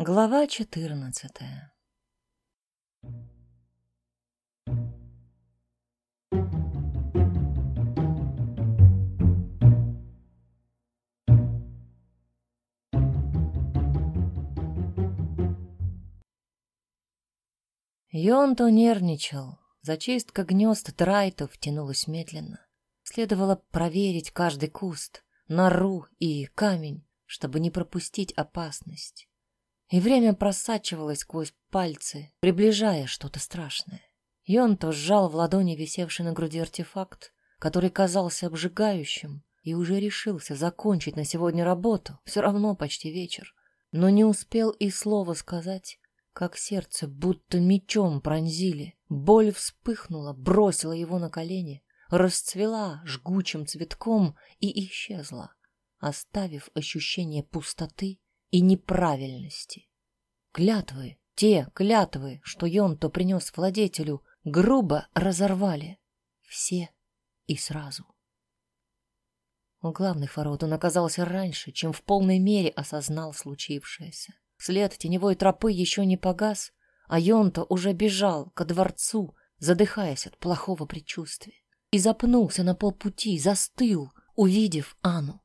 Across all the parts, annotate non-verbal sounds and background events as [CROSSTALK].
Глава четырнадцатая Йонто нервничал. Зачистка гнезд трайтов тянулась медленно. Следовало проверить каждый куст, нору и камень, чтобы не пропустить опасность. И время просачивалось сквозь пальцы, приближая что-то страшное. Йонто сжал в ладони висевший на груди артефакт, который казался обжигающим, и уже решился закончить на сегодня работу, все равно почти вечер. Но не успел и слова сказать, как сердце будто мечом пронзили. Боль вспыхнула, бросила его на колени, расцвела жгучим цветком и исчезла, оставив ощущение пустоты и неправильности. Клятвы, те клятвы, что Йонто принес владетелю, грубо разорвали. Все и сразу. У главных ворот он оказался раньше, чем в полной мере осознал случившееся. След теневой тропы еще не погас, а Йонто уже бежал ко дворцу, задыхаясь от плохого предчувствия. И запнулся на полпути, застыл, увидев Анну.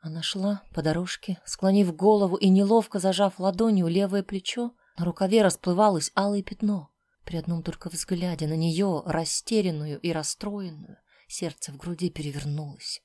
Она шла по дорожке, склонив голову и неловко зажав ладонью левое плечо, на рукаве расплывалось алое пятно. При одном только взгляде на нее, растерянную и расстроенную, сердце в груди перевернулось.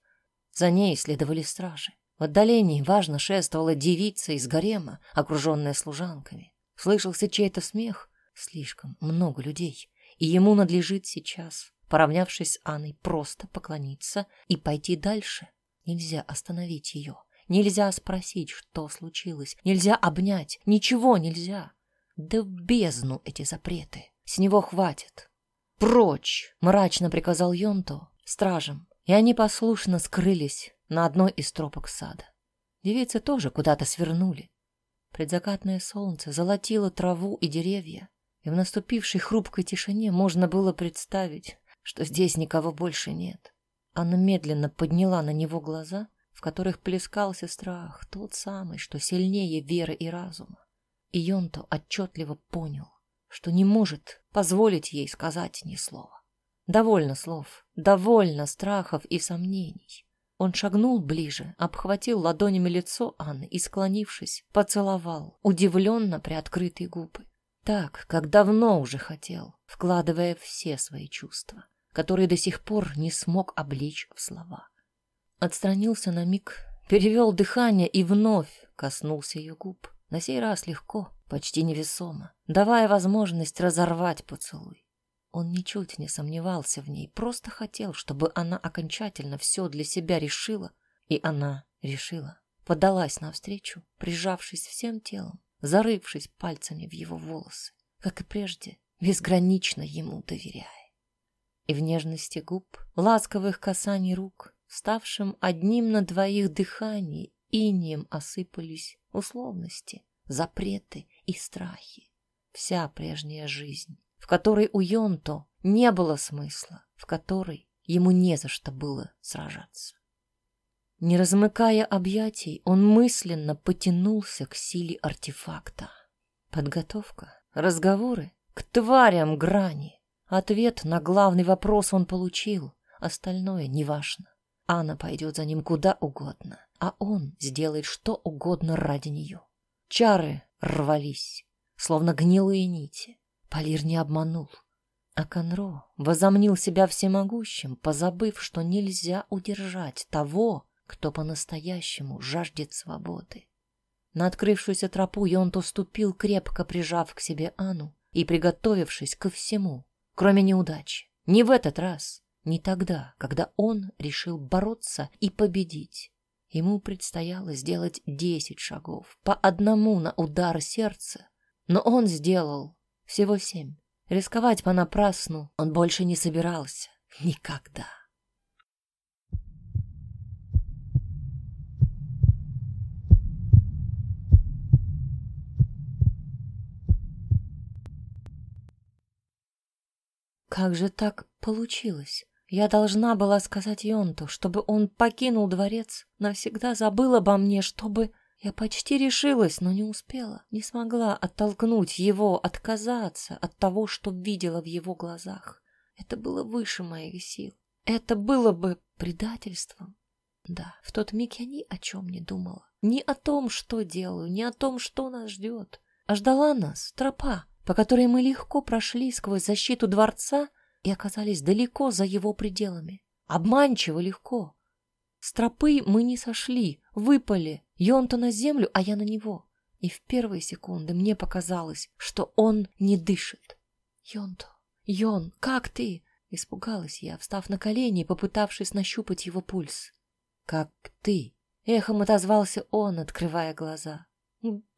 За ней следовали стражи. В отдалении важно шествовала девица из гарема, окруженная служанками. Слышался чей-то смех. Слишком много людей. И ему надлежит сейчас, поравнявшись с Анной, просто поклониться и пойти дальше. Нельзя остановить ее. Нельзя спросить, что случилось. Нельзя обнять. Ничего нельзя. Да в бездну эти запреты. С него хватит. «Прочь!» — мрачно приказал Йонто стражам, и они послушно скрылись на одной из тропок сада. Девицы тоже куда-то свернули. Предзакатное солнце золотило траву и деревья, и в наступившей хрупкой тишине можно было представить, что здесь никого больше нет. Она медленно подняла на него глаза, в которых плескался страх, тот самый, что сильнее веры и разума. И Йонто отчетливо понял, что не может позволить ей сказать ни слова. Довольно слов, довольно страхов и сомнений. Он шагнул ближе, обхватил ладонями лицо Анны и, склонившись, поцеловал, удивленно приоткрытые губы. Так, как давно уже хотел, вкладывая все свои чувства, которые до сих пор не смог обличь в слова. Отстранился на миг, перевел дыхание и вновь коснулся ее губ. На сей раз легко, почти невесомо, давая возможность разорвать поцелуй. Он ничуть не сомневался в ней, просто хотел, чтобы она окончательно все для себя решила. И она решила. Подалась навстречу, прижавшись всем телом, зарывшись пальцами в его волосы, как и прежде, безгранично ему доверяя. И в нежности губ, ласковых касаний рук, ставшим одним на двоих дыханий, инием осыпались условности, запреты и страхи. Вся прежняя жизнь в которой у Йонто не было смысла, в которой ему не за что было сражаться. Не размыкая объятий, он мысленно потянулся к силе артефакта. Подготовка, разговоры, к тварям грани. Ответ на главный вопрос он получил, остальное неважно. Анна пойдет за ним куда угодно, а он сделает что угодно ради нее. Чары рвались, словно гнилые нити. Полир не обманул. А Конро возомнил себя всемогущим, позабыв, что нельзя удержать того, кто по-настоящему жаждет свободы. На открывшуюся тропу Йонт уступил, крепко прижав к себе Ану и приготовившись ко всему, кроме неудачи. Не в этот раз, не тогда, когда он решил бороться и победить. Ему предстояло сделать десять шагов, по одному на удар сердца, но он сделал всего семь. Рисковать понапрасну он больше не собирался. Никогда. Как же так получилось? Я должна была сказать Йонту, чтобы он покинул дворец, навсегда забыл обо мне, чтобы... Я почти решилась, но не успела, не смогла оттолкнуть его, отказаться от того, что видела в его глазах. Это было выше моих сил. Это было бы предательством. Да, в тот миг я ни о чем не думала. Ни о том, что делаю, ни о том, что нас ждет. А ждала нас тропа, по которой мы легко прошли сквозь защиту дворца и оказались далеко за его пределами. Обманчиво легко. С тропы мы не сошли, выпали. Йонта на землю, а я на него. И в первые секунды мне показалось, что он не дышит. Йонто, Йон, как ты? Испугалась я, встав на колени и попытавшись нащупать его пульс. «Как ты?» — эхом отозвался он, открывая глаза.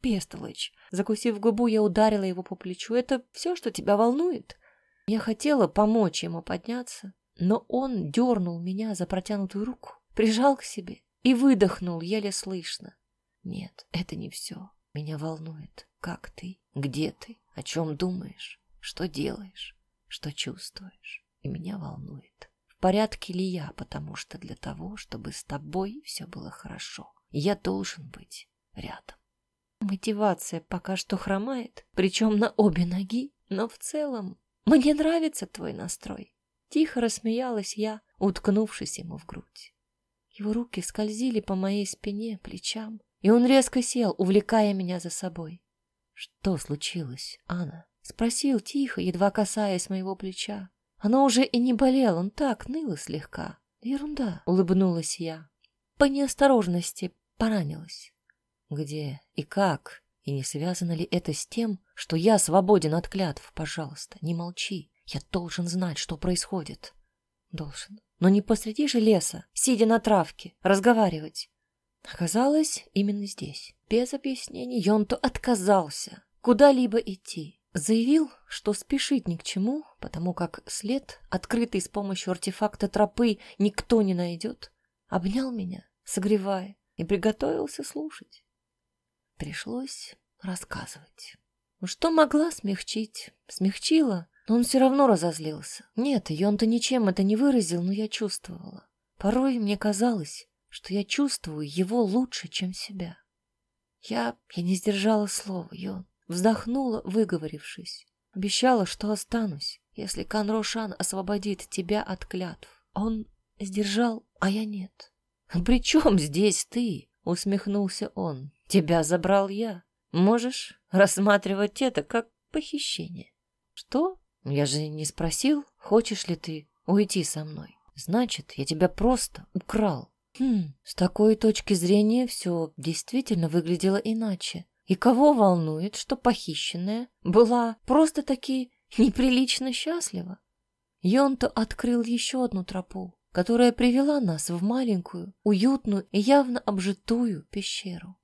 «Бестолочь!» Закусив губу, я ударила его по плечу. «Это все, что тебя волнует?» Я хотела помочь ему подняться, но он дернул меня за протянутую руку, прижал к себе и выдохнул еле слышно. «Нет, это не все. Меня волнует. Как ты? Где ты? О чем думаешь? Что делаешь? Что чувствуешь?» И меня волнует порядке ли я, потому что для того, чтобы с тобой все было хорошо, я должен быть рядом. Мотивация пока что хромает, причем на обе ноги, но в целом мне нравится твой настрой. Тихо рассмеялась я, уткнувшись ему в грудь. Его руки скользили по моей спине, плечам, и он резко сел, увлекая меня за собой. «Что случилось, Анна?» — спросил тихо, едва касаясь моего плеча. Оно уже и не болело, он так ныло слегка. Ерунда, улыбнулась я. По неосторожности поранилась. Где и как? И не связано ли это с тем, что я свободен от клятв? Пожалуйста, не молчи. Я должен знать, что происходит. Должен. Но не посреди же леса, сидя на травке, разговаривать. Оказалось, именно здесь. Без объяснений Йонто отказался куда-либо идти. Заявил, что спешить ни к чему, потому как след, открытый с помощью артефакта тропы, никто не найдет. Обнял меня, согревая, и приготовился слушать. Пришлось рассказывать. Что могла смягчить? Смягчила, но он все равно разозлился. Нет, и он-то ничем это не выразил, но я чувствовала. Порой мне казалось, что я чувствую его лучше, чем себя. Я, я не сдержала слова, Йон. Вздохнула, выговорившись. Обещала, что останусь, если Канрошан освободит тебя от клятв. Он сдержал, а я нет. «При чем здесь ты?» — усмехнулся он. «Тебя забрал я. Можешь рассматривать это как похищение». «Что? Я же не спросил, хочешь ли ты уйти со мной. Значит, я тебя просто украл». Хм, с такой точки зрения все действительно выглядело иначе. И кого волнует, что похищенная была просто-таки неприлично счастлива? Йонто открыл еще одну тропу, которая привела нас в маленькую, уютную и явно обжитую пещеру.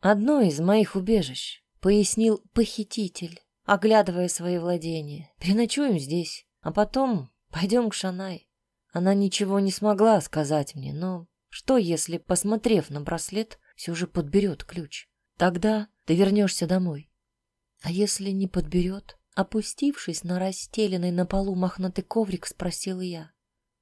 «Одно из моих убежищ», — пояснил похититель, оглядывая свои владения. «Переночуем здесь, а потом пойдем к Шанай». Она ничего не смогла сказать мне, но что, если, посмотрев на браслет, все же подберет ключ? Тогда ты вернешься домой. А если не подберет? Опустившись на расстеленный на полу мохнатый коврик, спросил я.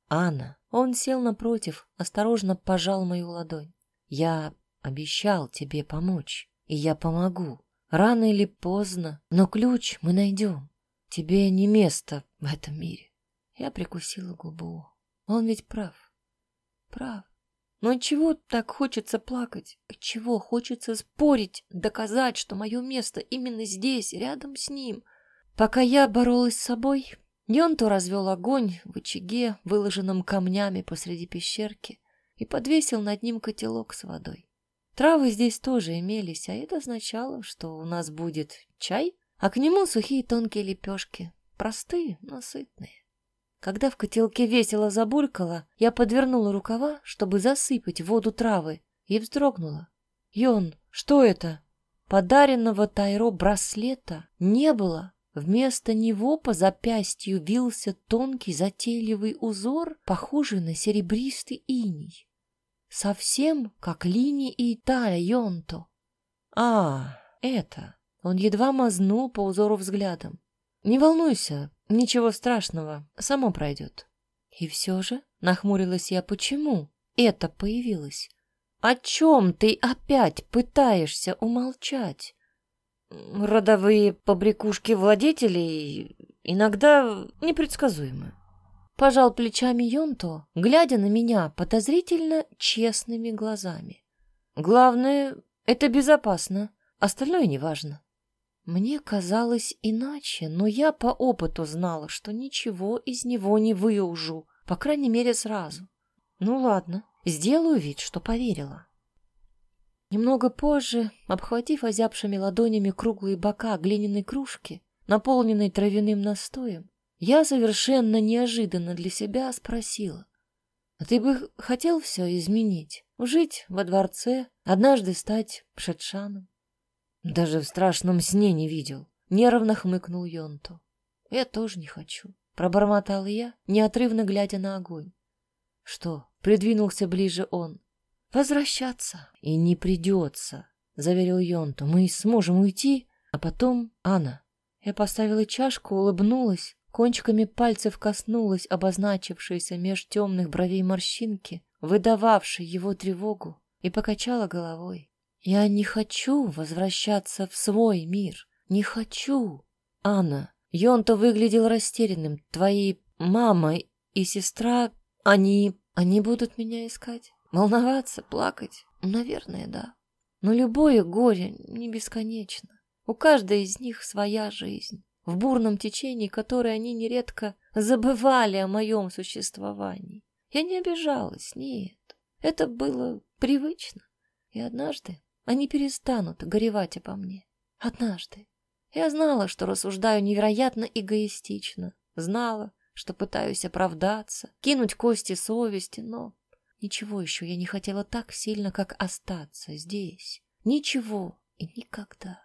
Анна, он сел напротив, осторожно пожал мою ладонь. Я обещал тебе помочь, и я помогу. Рано или поздно, но ключ мы найдем. Тебе не место в этом мире. Я прикусила губу. Он ведь прав. Прав. Но чего так хочется плакать? Чего хочется спорить, доказать, что мое место именно здесь, рядом с ним? Пока я боролась с собой, Нёнто развел огонь в очаге, выложенном камнями посреди пещерки, и подвесил над ним котелок с водой. Травы здесь тоже имелись, а это означало, что у нас будет чай, а к нему сухие тонкие лепешки, простые, но сытные. Когда в котелке весело забулькало, я подвернула рукава, чтобы засыпать воду травы, и вздрогнула. «Йон, что это?» Подаренного Тайро браслета не было. Вместо него по запястью вился тонкий затейливый узор, похожий на серебристый иней. Совсем как линии Италия Йонто. «А, это...» Он едва мазнул по узору взглядом. «Не волнуйся, Ничего страшного, само пройдет. И все же, нахмурилась я, почему это появилось? о чем ты опять пытаешься умолчать? Родовые побрякушки владетелей иногда непредсказуемы. Пожал плечами Йонто, глядя на меня подозрительно честными глазами. Главное, это безопасно, остальное неважно. Мне казалось иначе, но я по опыту знала, что ничего из него не выужу, по крайней мере, сразу. Ну ладно, сделаю вид, что поверила. Немного позже, обхватив озябшими ладонями круглые бока глиняной кружки, наполненной травяным настоем, я совершенно неожиданно для себя спросила. «А ты бы хотел все изменить? Жить во дворце, однажды стать Пшетшаном?» Даже в страшном сне не видел. Нервно хмыкнул Йонту. Я тоже не хочу. Пробормотал я, неотрывно глядя на огонь. Что, придвинулся ближе он. Возвращаться. И не придется, заверил Йонту. Мы сможем уйти, а потом Анна. Я поставила чашку, улыбнулась, кончиками пальцев коснулась обозначившейся меж темных бровей морщинки, выдававшей его тревогу, и покачала головой. Я не хочу возвращаться в свой мир. Не хочу. Анна, Йонто выглядел растерянным. Твои мама и сестра, они... Они будут меня искать? Волноваться, плакать? Наверное, да. Но любое горе не бесконечно. У каждой из них своя жизнь, в бурном течении которой они нередко забывали о моем существовании. Я не обижалась, нет. Это было привычно. И однажды они перестанут горевать обо мне. Однажды. Я знала, что рассуждаю невероятно эгоистично. Знала, что пытаюсь оправдаться, кинуть кости совести, но ничего еще я не хотела так сильно, как остаться здесь. Ничего и никогда.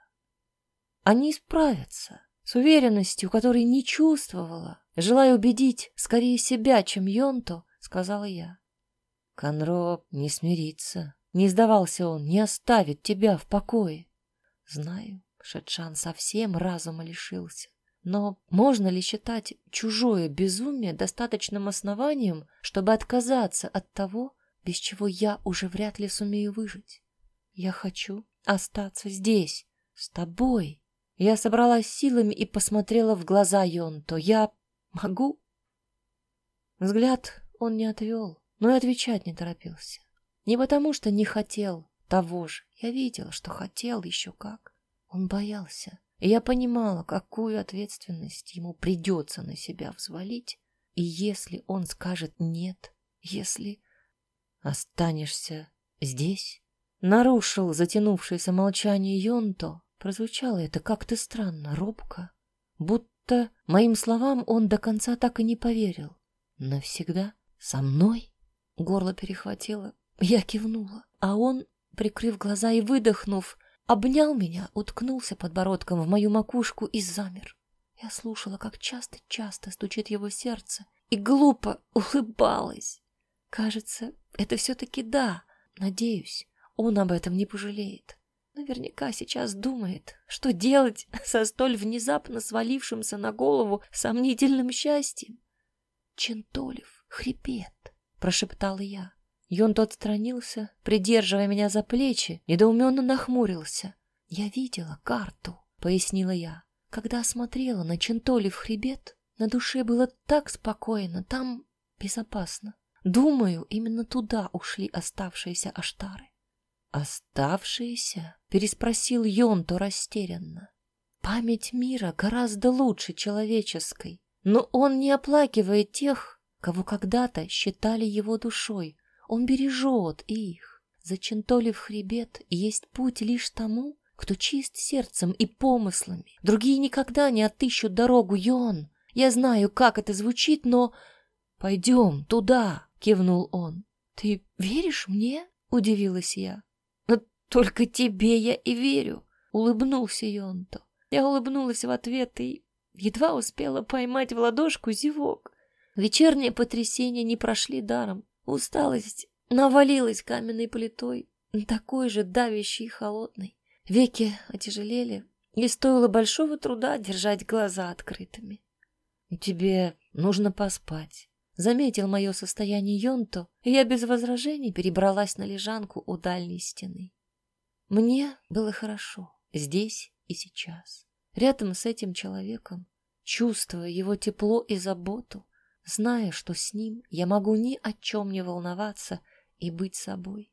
Они справятся с уверенностью, которой не чувствовала. Желая убедить скорее себя, чем Йонто, сказала я. Конро не смирится, не сдавался он, не оставит тебя в покое. Знаю, Шетшан совсем разума лишился. Но можно ли считать чужое безумие достаточным основанием, чтобы отказаться от того, без чего я уже вряд ли сумею выжить? Я хочу остаться здесь, с тобой. Я собралась силами и посмотрела в глаза Йонто. Я могу? Взгляд он не отвел, но и отвечать не торопился. Не потому, что не хотел того же. Я видела, что хотел еще как. Он боялся. И я понимала, какую ответственность ему придется на себя взвалить. И если он скажет «нет», если останешься здесь, нарушил затянувшееся молчание Йонто, прозвучало это как-то странно, робко, будто моим словам он до конца так и не поверил. Навсегда со мной горло перехватило, я кивнула, а он, прикрыв глаза и выдохнув, обнял меня, уткнулся подбородком в мою макушку и замер. Я слушала, как часто-часто стучит его сердце, и глупо улыбалась. Кажется, это все-таки да. Надеюсь, он об этом не пожалеет. Наверняка сейчас думает, что делать [LAUGHS] со столь внезапно свалившимся на голову сомнительным счастьем. Чентолев, хрипет, прошептала я. Тот отстранился, придерживая меня за плечи, недоуменно нахмурился. «Я видела карту», — пояснила я. Когда осмотрела на Чентолев хребет, на душе было так спокойно, там безопасно. Думаю, именно туда ушли оставшиеся аштары. «Оставшиеся?» — переспросил Йонто растерянно. «Память мира гораздо лучше человеческой, но он не оплакивает тех, кого когда-то считали его душой, он бережет их. Зачентолив хребет есть путь лишь тому, кто чист сердцем и помыслами. Другие никогда не отыщут дорогу, Йон. Я знаю, как это звучит, но... Пойдем туда, кивнул он. Ты веришь мне? Удивилась я. Но только тебе я и верю, улыбнулся Йонто. Я улыбнулась в ответ и едва успела поймать в ладошку зевок. Вечерние потрясения не прошли даром. Усталость навалилась каменной плитой, такой же давящей и холодной. Веки отяжелели, и стоило большого труда держать глаза открытыми. «Тебе нужно поспать», заметил мое состояние Йонто, и я без возражений перебралась на лежанку у дальней стены. Мне было хорошо здесь и сейчас, рядом с этим человеком, чувствуя его тепло и заботу, зная, что с ним я могу ни о чем не волноваться и быть собой.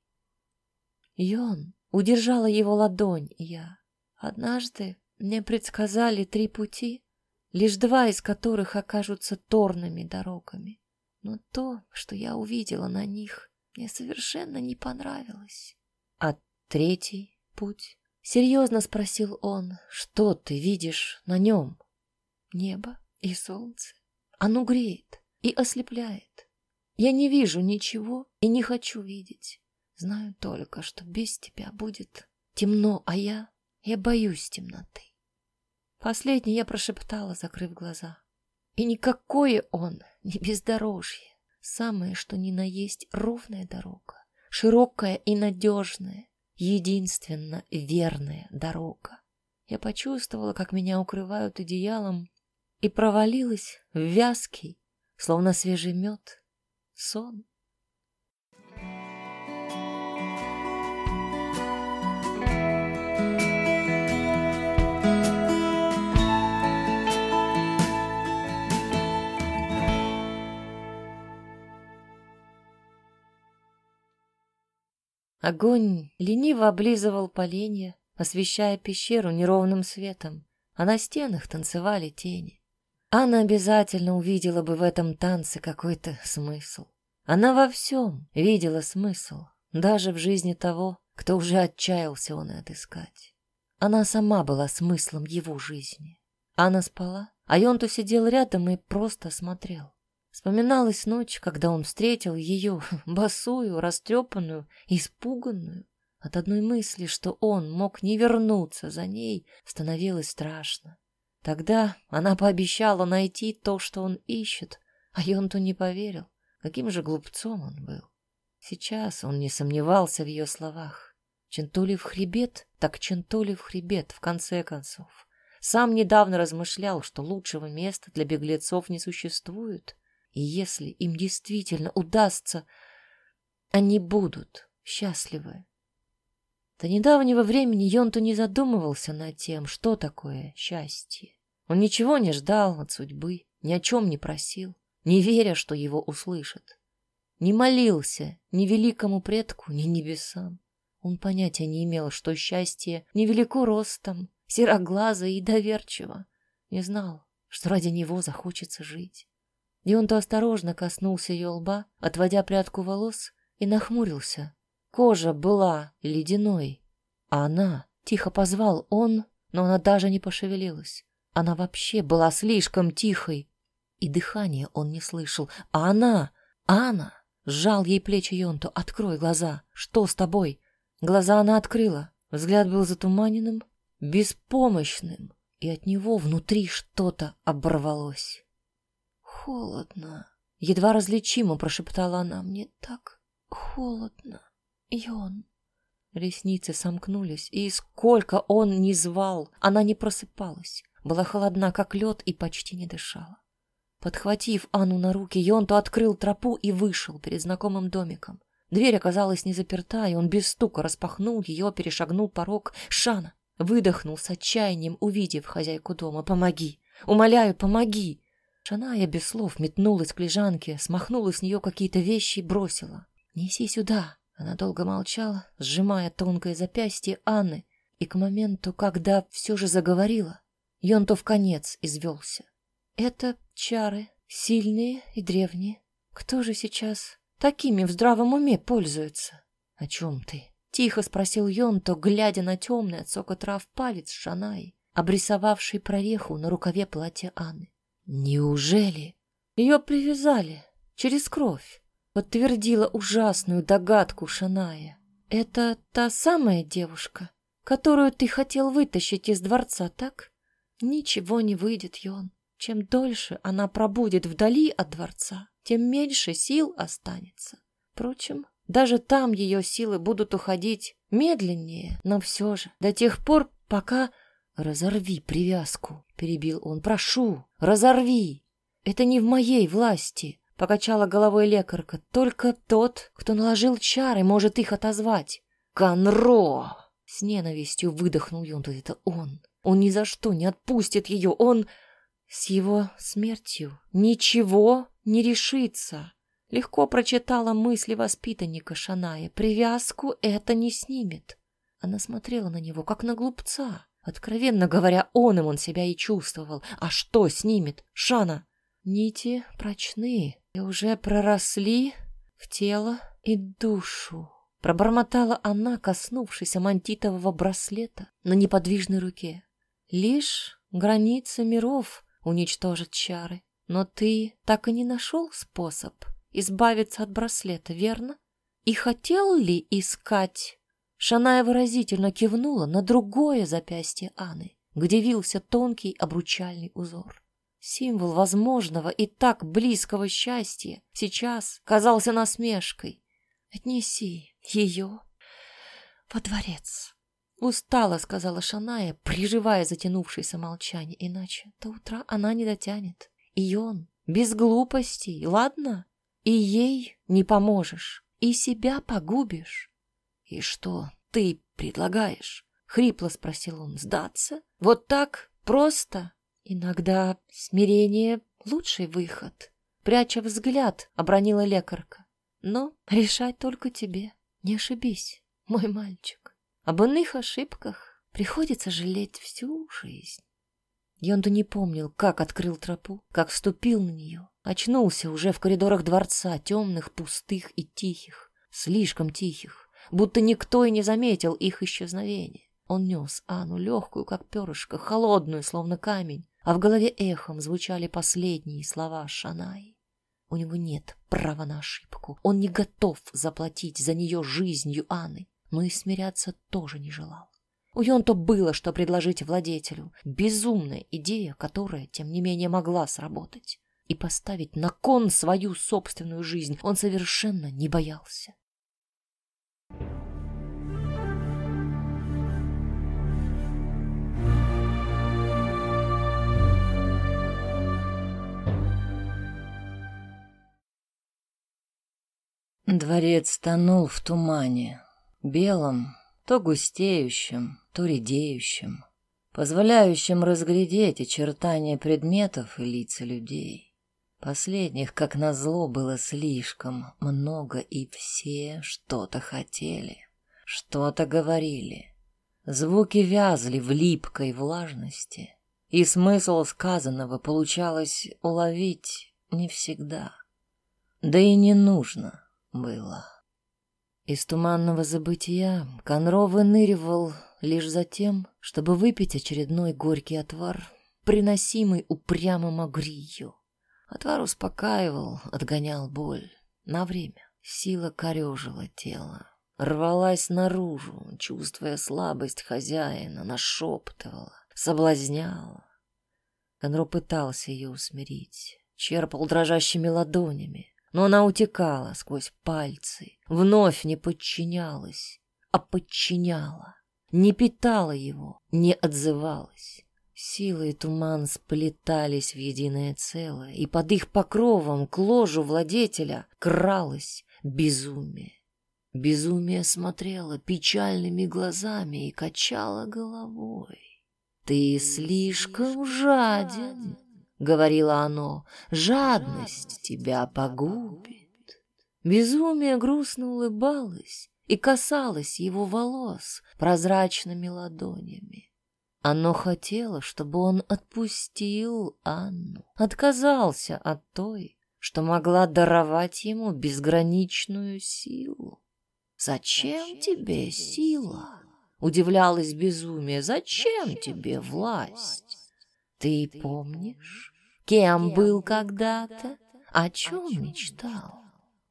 Йон удержала его ладонь, я. Однажды мне предсказали три пути, лишь два из которых окажутся торными дорогами. Но то, что я увидела на них, мне совершенно не понравилось. А третий путь? Серьезно спросил он, что ты видишь на нем? Небо и солнце. Оно греет и ослепляет. Я не вижу ничего и не хочу видеть. Знаю только, что без тебя будет темно, а я... я боюсь темноты. Последнее я прошептала, закрыв глаза. И никакое он не бездорожье. Самое, что ни на есть, ровная дорога. Широкая и надежная. Единственно верная дорога. Я почувствовала, как меня укрывают одеялом, и провалилась в вязкий, словно свежий мед, сон. Огонь лениво облизывал поленья, освещая пещеру неровным светом, а на стенах танцевали тени. Анна обязательно увидела бы в этом танце какой-то смысл. Она во всем видела смысл, даже в жизни того, кто уже отчаялся он и отыскать. Она сама была смыслом его жизни. Анна спала, а Йонту сидел рядом и просто смотрел. Вспоминалась ночь, когда он встретил ее, [LAUGHS] босую, растрепанную, испуганную. От одной мысли, что он мог не вернуться за ней, становилось страшно. Тогда она пообещала найти то, что он ищет, а Йонту не поверил. Каким же глупцом он был. Сейчас он не сомневался в ее словах. Чентули в хребет, так Чентули в хребет, в конце концов. Сам недавно размышлял, что лучшего места для беглецов не существует. И если им действительно удастся, они будут счастливы. До недавнего времени Йонту не задумывался над тем, что такое счастье. Он ничего не ждал от судьбы, ни о чем не просил, не веря, что его услышат. Не молился ни великому предку, ни небесам. Он понятия не имел, что счастье невелико ростом, сероглазо и доверчиво. Не знал, что ради него захочется жить. И осторожно коснулся ее лба, отводя прядку волос, и нахмурился. Кожа была ледяной, а она... Тихо позвал он, но она даже не пошевелилась. Она вообще была слишком тихой. И дыхания он не слышал. А она... Анна... Сжал ей плечи Йонту. «Открой глаза! Что с тобой?» Глаза она открыла. Взгляд был затуманенным, беспомощным, и от него внутри что-то оборвалось. «Холодно!» — едва различимо прошептала она. «Мне так холодно, Йон!» Ресницы сомкнулись, и сколько он ни звал, она не просыпалась. Была холодна, как лед, и почти не дышала. Подхватив Анну на руки, Йонто открыл тропу и вышел перед знакомым домиком. Дверь оказалась не заперта, и он без стука распахнул ее, перешагнул порог. «Шана!» Выдохнул с отчаянием, увидев хозяйку дома. «Помоги! Умоляю, помоги!» Шаная без слов метнулась к лежанке, смахнула с нее какие-то вещи и бросила. «Неси сюда!» Она долго молчала, сжимая тонкое запястье Анны, и к моменту, когда все же заговорила, Йонто в конец извелся. «Это чары, сильные и древние. Кто же сейчас такими в здравом уме пользуется?» «О чем ты?» — тихо спросил Йонто, глядя на темный от сока трав палец Шанай, обрисовавший прореху на рукаве платья Анны. Неужели ее привязали через кровь? Подтвердила ужасную догадку Шаная. Это та самая девушка, которую ты хотел вытащить из дворца, так? Ничего не выйдет, Йон. Чем дольше она пробудет вдали от дворца, тем меньше сил останется. Впрочем, даже там ее силы будут уходить медленнее, но все же до тех пор, пока «Разорви привязку», — перебил он. «Прошу, разорви! Это не в моей власти. Покачала головой лекарка. Только тот, кто наложил чары, может их отозвать. Конро! С ненавистью выдохнул Юнту. Это он. Он ни за что не отпустит ее. Он с его смертью ничего не решится. Легко прочитала мысли воспитанника Шаная. Привязку это не снимет. Она смотрела на него, как на глупца. Откровенно говоря, он им он себя и чувствовал. А что снимет? Шана? Нити прочны и уже проросли в тело и душу. Пробормотала она, коснувшись амантитового браслета на неподвижной руке. Лишь границы миров уничтожат чары. Но ты так и не нашел способ избавиться от браслета, верно? И хотел ли искать? Шаная выразительно кивнула на другое запястье Анны, где вился тонкий обручальный узор. Символ возможного и так близкого счастья сейчас казался насмешкой. Отнеси ее во дворец. Устала, сказала Шаная, приживая затянувшееся молчание, иначе до утра она не дотянет. И он без глупостей, ладно? И ей не поможешь, и себя погубишь. И что ты предлагаешь? Хрипло спросил он. Сдаться? Вот так просто? Иногда смирение — лучший выход. Пряча взгляд, обронила лекарка. Но решать только тебе. Не ошибись, мой мальчик. Об иных ошибках приходится жалеть всю жизнь. Йонду не помнил, как открыл тропу, как вступил на нее. Очнулся уже в коридорах дворца, темных, пустых и тихих, слишком тихих, будто никто и не заметил их исчезновения. Он нес Анну легкую, как перышко, холодную, словно камень, а в голове эхом звучали последние слова Шанаи. У него нет права на ошибку. Он не готов заплатить за нее жизнью Анны, но и смиряться тоже не желал. У Йонто было, что предложить владетелю. Безумная идея, которая, тем не менее, могла сработать. И поставить на кон свою собственную жизнь он совершенно не боялся. Дворец тонул в тумане, белом, то густеющем, то редеющем, позволяющем разглядеть очертания предметов и лица людей. Последних, как назло, было слишком много, и все что-то хотели, что-то говорили. Звуки вязли в липкой влажности, и смысл сказанного получалось уловить не всегда. Да и не нужно было. Из туманного забытия Конро выныривал лишь за тем, чтобы выпить очередной горький отвар, приносимый упрямым агрию. Отвар успокаивал, отгонял боль. На время сила корежила тело, рвалась наружу, чувствуя слабость хозяина, нашептывала, соблазняла. Конро пытался ее усмирить, черпал дрожащими ладонями, но она утекала сквозь пальцы, вновь не подчинялась, а подчиняла, не питала его, не отзывалась. Сила и туман сплетались в единое целое, и под их покровом к ложу владетеля кралось безумие. Безумие смотрело печальными глазами и качало головой. «Ты слишком жаден!» Говорило оно, жадность тебя погубит. Безумие грустно улыбалось и касалось его волос прозрачными ладонями. Оно хотело, чтобы он отпустил Анну, отказался от той, что могла даровать ему безграничную силу. «Зачем тебе сила?» — удивлялось безумие. «Зачем тебе власть? Ты помнишь?» Кем был когда-то? О чем мечтал?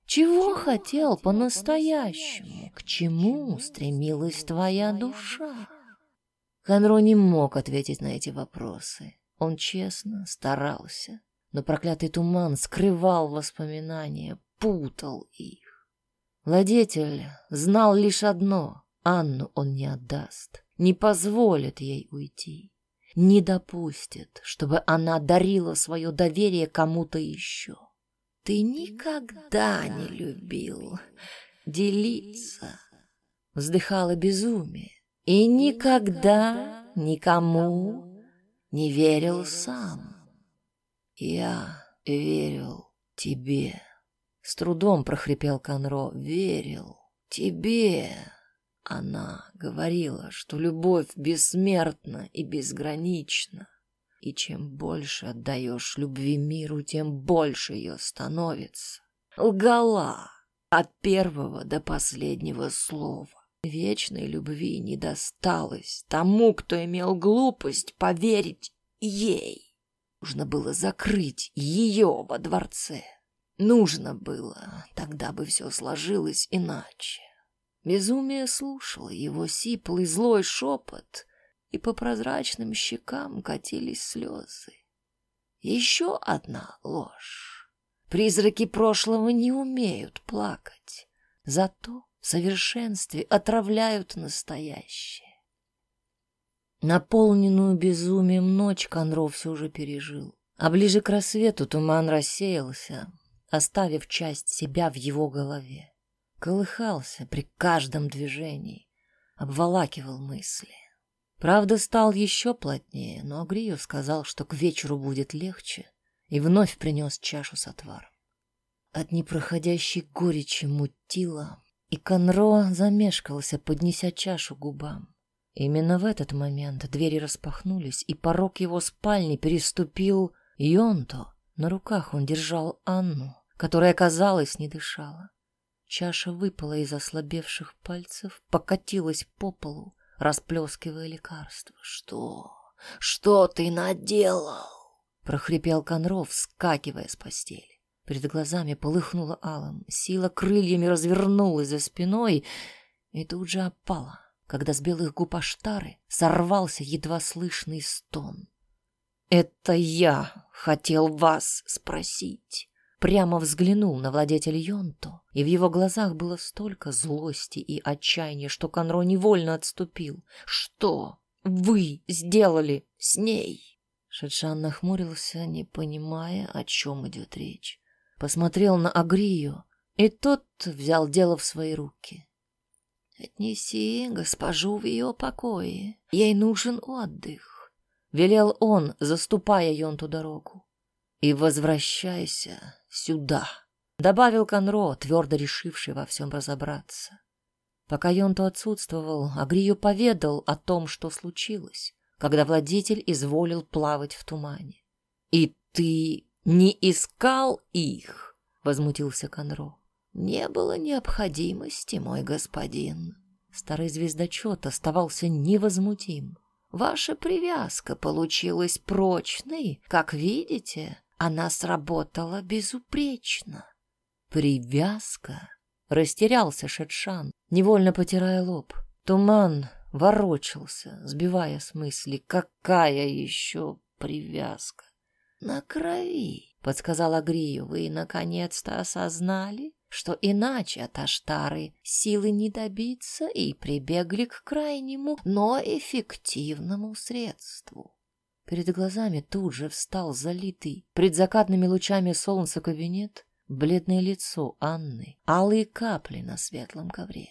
Чего хотел по-настоящему? К чему стремилась твоя душа? Конро не мог ответить на эти вопросы. Он честно старался, но проклятый туман скрывал воспоминания, путал их. Владетель знал лишь одно — Анну он не отдаст, не позволит ей уйти не допустит, чтобы она дарила свое доверие кому-то еще. ты никогда не любил делиться, вздыхала безумие, и никогда никому не верил сам. Я верил тебе. С трудом прохрипел Конро. Верил тебе. Она говорила, что любовь бессмертна и безгранична. И чем больше отдаешь любви миру, тем больше ее становится. Лгала от первого до последнего слова. Вечной любви не досталось тому, кто имел глупость поверить ей. Нужно было закрыть ее во дворце. Нужно было, тогда бы все сложилось иначе. Безумие слушало его сиплый злой шепот, и по прозрачным щекам катились слезы. Еще одна ложь. Призраки прошлого не умеют плакать, зато в совершенстве отравляют настоящее. Наполненную безумием ночь Конро все же пережил, а ближе к рассвету туман рассеялся, оставив часть себя в его голове. Колыхался при каждом движении, обволакивал мысли. Правда, стал еще плотнее, но Агрио сказал, что к вечеру будет легче, и вновь принес чашу с отваром. От непроходящей горечи мутило, и Конро замешкался, поднеся чашу губам. Именно в этот момент двери распахнулись, и порог его спальни переступил Йонто. На руках он держал Анну, которая, казалось, не дышала. Чаша выпала из ослабевших пальцев, покатилась по полу, расплескивая лекарство. «Что? Что ты наделал?» — прохрипел Конров, вскакивая с постели. Перед глазами полыхнула алым, сила крыльями развернулась за спиной и тут же опала, когда с белых губ Аштары сорвался едва слышный стон. «Это я хотел вас спросить». Прямо взглянул на владетеля Йонто, и в его глазах было столько злости и отчаяния, что Конро невольно отступил. «Что вы сделали с ней?» Шедшан нахмурился, не понимая, о чем идет речь. Посмотрел на Агрию, и тот взял дело в свои руки. «Отнеси госпожу в ее покое. Ей нужен отдых», — велел он, заступая Йонту дорогу. «И возвращайся сюда», — добавил Конро, твердо решивший во всем разобраться. Пока Йонто отсутствовал, Агрию поведал о том, что случилось, когда владетель изволил плавать в тумане. «И ты не искал их?» — возмутился Конро. «Не было необходимости, мой господин». Старый звездочет оставался невозмутим. «Ваша привязка получилась прочной, как видите, она сработала безупречно. Привязка? Растерялся Шетшан, невольно потирая лоб. Туман ворочался, сбивая с мысли, какая еще привязка. На крови, подсказала Грию, вы наконец-то осознали, что иначе от Аштары силы не добиться и прибегли к крайнему, но эффективному средству. Перед глазами тут же встал залитый предзакатными лучами солнца кабинет, бледное лицо Анны, алые капли на светлом ковре.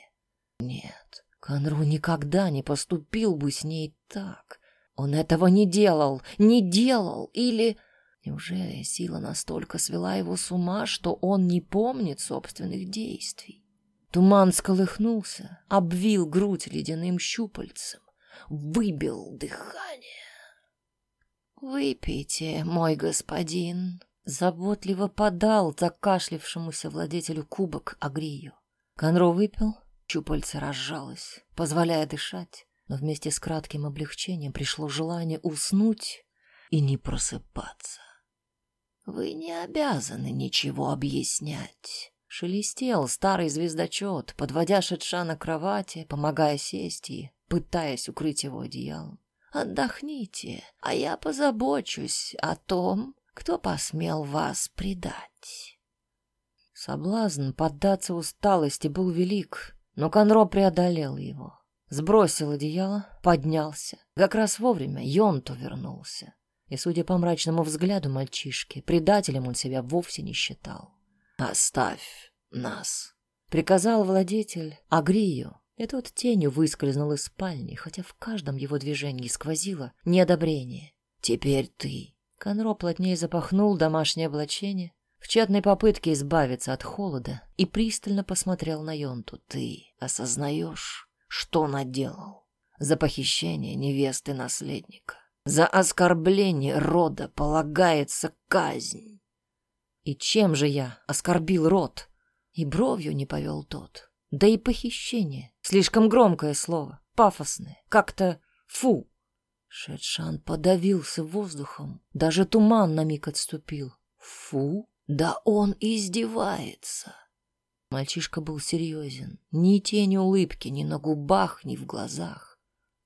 Нет, Конру никогда не поступил бы с ней так. Он этого не делал, не делал, или... Неужели сила настолько свела его с ума, что он не помнит собственных действий? Туман сколыхнулся, обвил грудь ледяным щупальцем, выбил дыхание. «Выпейте, мой господин», — заботливо подал закашлившемуся владетелю кубок Агрию. Конро выпил, чупальце разжалось, позволяя дышать, но вместе с кратким облегчением пришло желание уснуть и не просыпаться. «Вы не обязаны ничего объяснять», — шелестел старый звездочет, подводя Шетша на кровати, помогая сесть и пытаясь укрыть его одеялом. Отдохните, а я позабочусь о том, кто посмел вас предать. Соблазн поддаться усталости был велик, но Конро преодолел его. Сбросил одеяло, поднялся. Как раз вовремя Йонту вернулся. И, судя по мрачному взгляду мальчишки, предателем он себя вовсе не считал. Оставь нас, приказал владетель Агрию, и тот тенью выскользнул из спальни, хотя в каждом его движении сквозило неодобрение. Теперь ты. Конро плотнее запахнул домашнее облачение в тщетной попытке избавиться от холода и пристально посмотрел на Йонту. Ты осознаешь, что наделал? За похищение невесты наследника. За оскорбление рода полагается казнь. И чем же я оскорбил род? И бровью не повел тот. Да и похищение. Слишком громкое слово, пафосное, как-то фу. Шедшан подавился воздухом, даже туман на миг отступил. Фу, да он издевается. Мальчишка был серьезен, ни тени улыбки ни на губах, ни в глазах.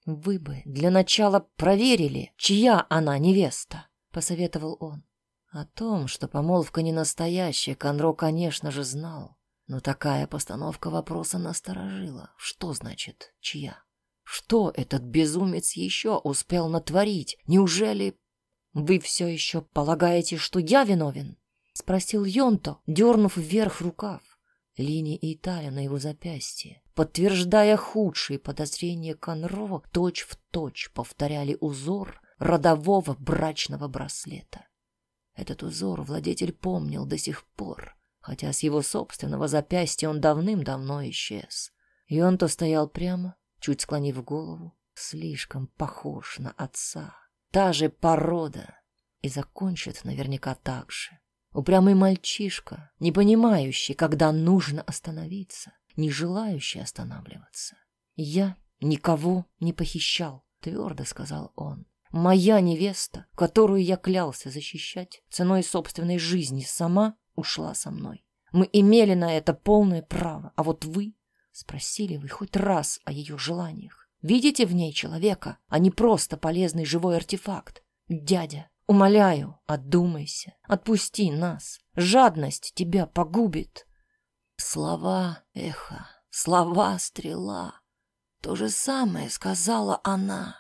Вы бы для начала проверили, чья она невеста, посоветовал он. О том, что помолвка не настоящая, Конро, конечно же, знал. Но такая постановка вопроса насторожила. Что значит «чья»? Что этот безумец еще успел натворить? Неужели вы все еще полагаете, что я виновен? Спросил Йонто, дернув вверх рукав. Линия и талия на его запястье, подтверждая худшие подозрения Конро, точь-в-точь точь повторяли узор родового брачного браслета. Этот узор владетель помнил до сих пор, хотя с его собственного запястья он давным-давно исчез. И он то стоял прямо, чуть склонив голову, слишком похож на отца. Та же порода. И закончит наверняка так же. Упрямый мальчишка, не понимающий, когда нужно остановиться, не желающий останавливаться. «Я никого не похищал», — твердо сказал он. «Моя невеста, которую я клялся защищать ценой собственной жизни, сама ушла со мной. Мы имели на это полное право, а вот вы спросили вы хоть раз о ее желаниях. Видите в ней человека, а не просто полезный живой артефакт? Дядя, умоляю, отдумайся, отпусти нас. Жадность тебя погубит. Слова эхо, слова стрела. То же самое сказала она.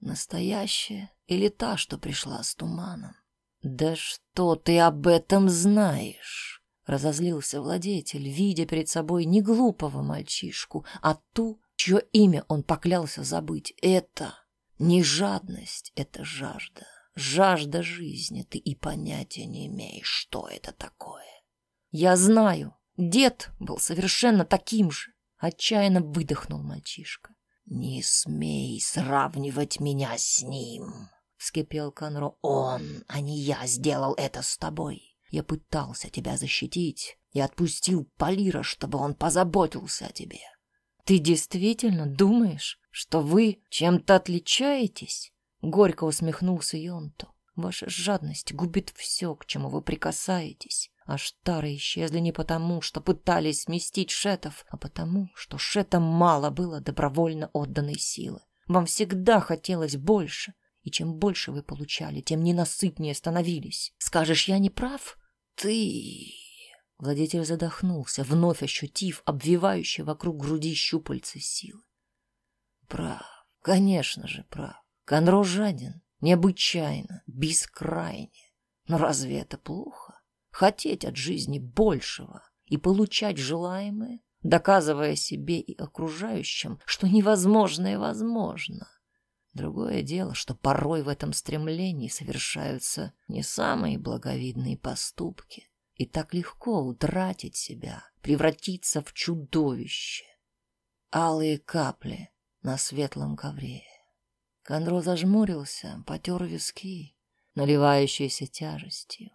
Настоящая или та, что пришла с туманом? «Да что ты об этом знаешь?» Разозлился владетель, видя перед собой не глупого мальчишку, а ту, чье имя он поклялся забыть. Это не жадность, это жажда. Жажда жизни. Ты и понятия не имеешь, что это такое. Я знаю. Дед был совершенно таким же. Отчаянно выдохнул мальчишка. Не смей сравнивать меня с ним вскипел Конро. Он, а не я, сделал это с тобой. Я пытался тебя защитить и отпустил Полира, чтобы он позаботился о тебе. Ты действительно думаешь, что вы чем-то отличаетесь? Горько усмехнулся Йонто. Ваша жадность губит все, к чему вы прикасаетесь. А штары исчезли не потому, что пытались сместить шетов, а потому, что шетам мало было добровольно отданной силы. Вам всегда хотелось больше, и чем больше вы получали, тем ненасытнее становились. Скажешь, я не прав? Ты... Владетель задохнулся, вновь ощутив обвивающие вокруг груди щупальца силы. Прав, конечно же, прав. Конро жаден, необычайно, бескрайне. Но разве это плохо? Хотеть от жизни большего и получать желаемое, доказывая себе и окружающим, что невозможное возможно. Другое дело, что порой в этом стремлении совершаются не самые благовидные поступки, и так легко утратить себя, превратиться в чудовище. Алые капли на светлом ковре. Кондро зажмурился, потер виски, наливающиеся тяжестью.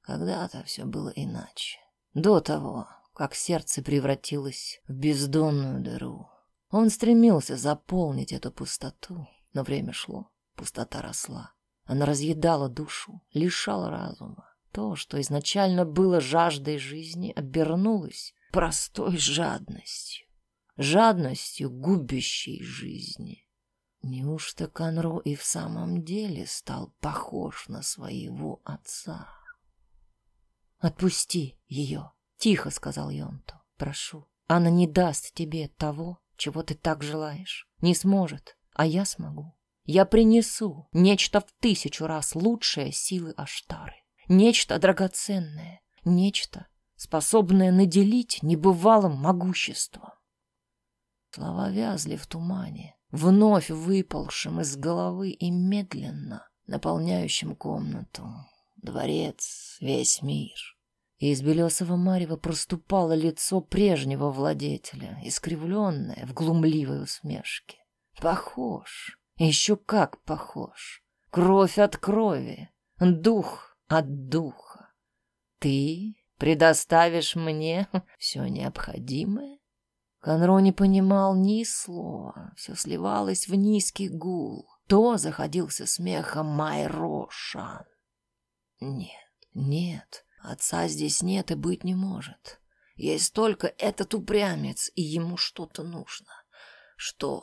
Когда-то все было иначе. До того, как сердце превратилось в бездонную дыру. Он стремился заполнить эту пустоту, но время шло, пустота росла. Она разъедала душу, лишала разума. То, что изначально было жаждой жизни, обернулось простой жадностью. Жадностью, губящей жизни. Неужто Конро и в самом деле стал похож на своего отца? «Отпусти ее!» — тихо сказал Йонто. «Прошу, она не даст тебе того, чего ты так желаешь. Не сможет. А я смогу. Я принесу нечто в тысячу раз лучшее силы Аштары. Нечто драгоценное. Нечто, способное наделить небывалым могуществом. Слова вязли в тумане, вновь выползшим из головы и медленно наполняющим комнату, дворец, весь мир. И из белесого марева проступало лицо прежнего владетеля, искривленное в глумливой усмешке. Похож, еще как похож. Кровь от крови, дух от духа. Ты предоставишь мне все необходимое? Конро не понимал ни слова, все сливалось в низкий гул. То заходился смехом Майрошан. Нет, нет, отца здесь нет и быть не может. Есть только этот упрямец, и ему что-то нужно. Что?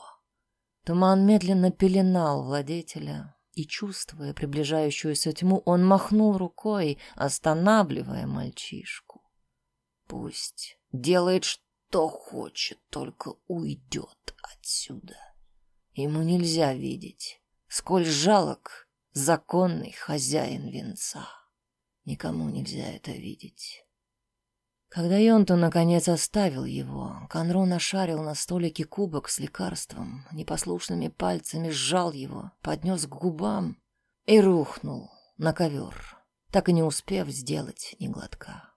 Туман медленно пеленал владетеля, и, чувствуя приближающуюся тьму, он махнул рукой, останавливая мальчишку. Пусть делает, что хочет, только уйдет отсюда. Ему нельзя видеть, сколь жалок законный хозяин венца. Никому нельзя это видеть. Когда Йонту наконец оставил его, Конро нашарил на столике кубок с лекарством, непослушными пальцами сжал его, поднес к губам и рухнул на ковер, так и не успев сделать ни глотка.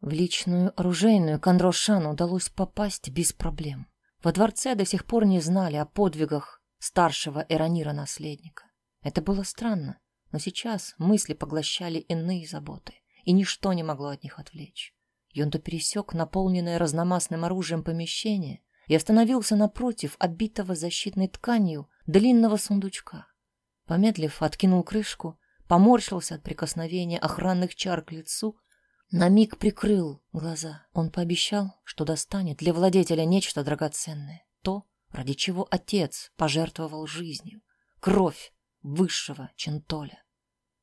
В личную оружейную Кондрошану удалось попасть без проблем. Во дворце до сих пор не знали о подвигах старшего Эронира-наследника. Это было странно, но сейчас мысли поглощали иные заботы, и ничто не могло от них отвлечь. Йонто пересек наполненное разномастным оружием помещение и остановился напротив обитого защитной тканью длинного сундучка. Помедлив, откинул крышку, поморщился от прикосновения охранных чар к лицу на миг прикрыл глаза. Он пообещал, что достанет для владетеля нечто драгоценное. Ради чего отец пожертвовал жизнью. Кровь высшего Чентоля.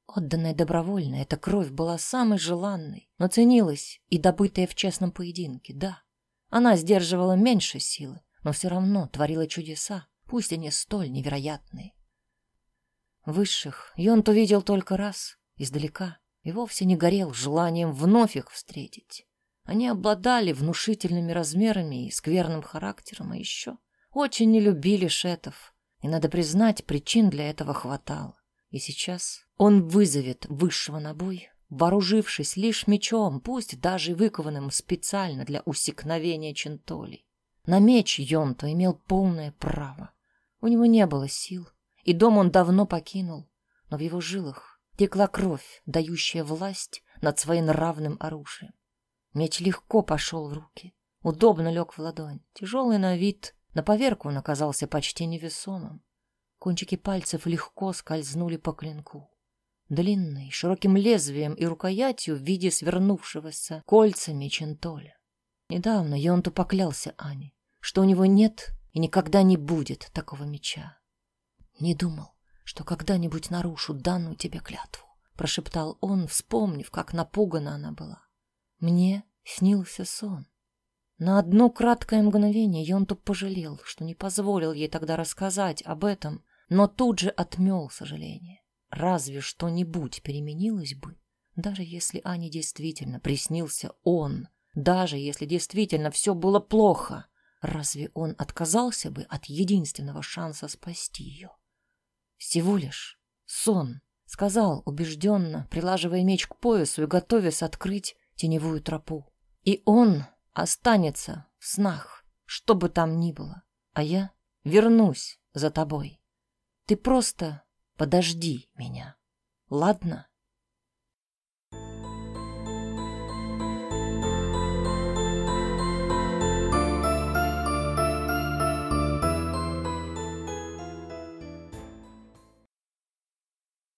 Отданная добровольно, эта кровь была самой желанной, но ценилась и добытая в честном поединке, да. Она сдерживала меньше силы, но все равно творила чудеса, пусть и не столь невероятные. Высших Йонт увидел только раз, издалека, и вовсе не горел желанием вновь их встретить. Они обладали внушительными размерами и скверным характером, а еще очень не любили шетов, и, надо признать, причин для этого хватало. И сейчас он вызовет высшего на бой, вооружившись лишь мечом, пусть даже выкованным специально для усекновения чентолей. На меч Йонто имел полное право. У него не было сил, и дом он давно покинул, но в его жилах текла кровь, дающая власть над своим равным оружием. Меч легко пошел в руки, удобно лег в ладонь. Тяжелый на вид, на поверку он оказался почти невесомым. Кончики пальцев легко скользнули по клинку. Длинный, широким лезвием и рукоятью в виде свернувшегося кольцами чентоля. Недавно Йонту поклялся Ане, что у него нет и никогда не будет такого меча. Не думал, что когда-нибудь нарушу данную тебе клятву, прошептал он, вспомнив, как напугана она была. Мне снился сон. На одно краткое мгновение Йонту пожалел, что не позволил ей тогда рассказать об этом, но тут же отмел сожаление. Разве что-нибудь переменилось бы, даже если Ане действительно приснился он, даже если действительно все было плохо, разве он отказался бы от единственного шанса спасти ее? Всего лишь сон, сказал убежденно, прилаживая меч к поясу и готовясь открыть теневую тропу. И он останется в снах, что бы там ни было, а я вернусь за тобой. Ты просто подожди меня, ладно?